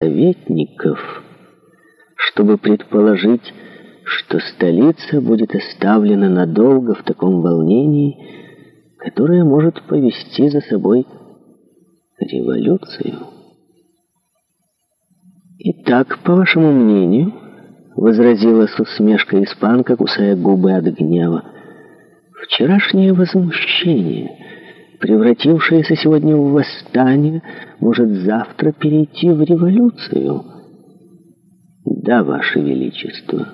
советников, чтобы предположить, что столица будет оставлена надолго в таком волнении, которое может повести за собой революцию. «Итак, по вашему мнению, — возразила с усмешкой испанка, кусая губы от гнева, — вчерашнее возмущение, превратившееся сегодня в восстание — может завтра перейти в революцию. Да, Ваше Величество,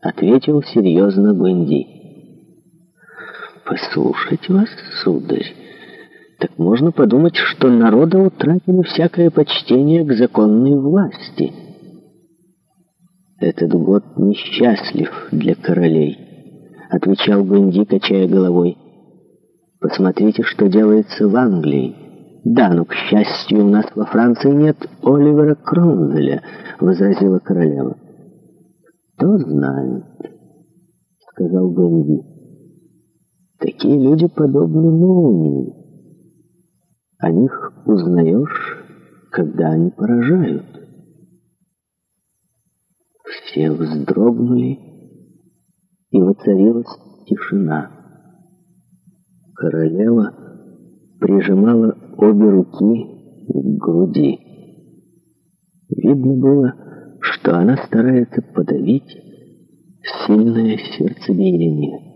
ответил серьезно Бенди. Послушать вас, сударь, так можно подумать, что народа утратили всякое почтение к законной власти. Этот год несчастлив для королей, отвечал Бенди, качая головой. Посмотрите, что делается в Англии. «Да, но, к счастью, у нас во Франции нет Оливера Кромвеля», — возразила королева. «Кто знает», — сказал Бенди. «Такие люди подобны молнии. О них узнаешь, когда они поражают». Все вздрогнули, и воцарилась тишина. Королева — прижимала обе руки к груди. Видно было, что она старается подавить сильное сердцебиение.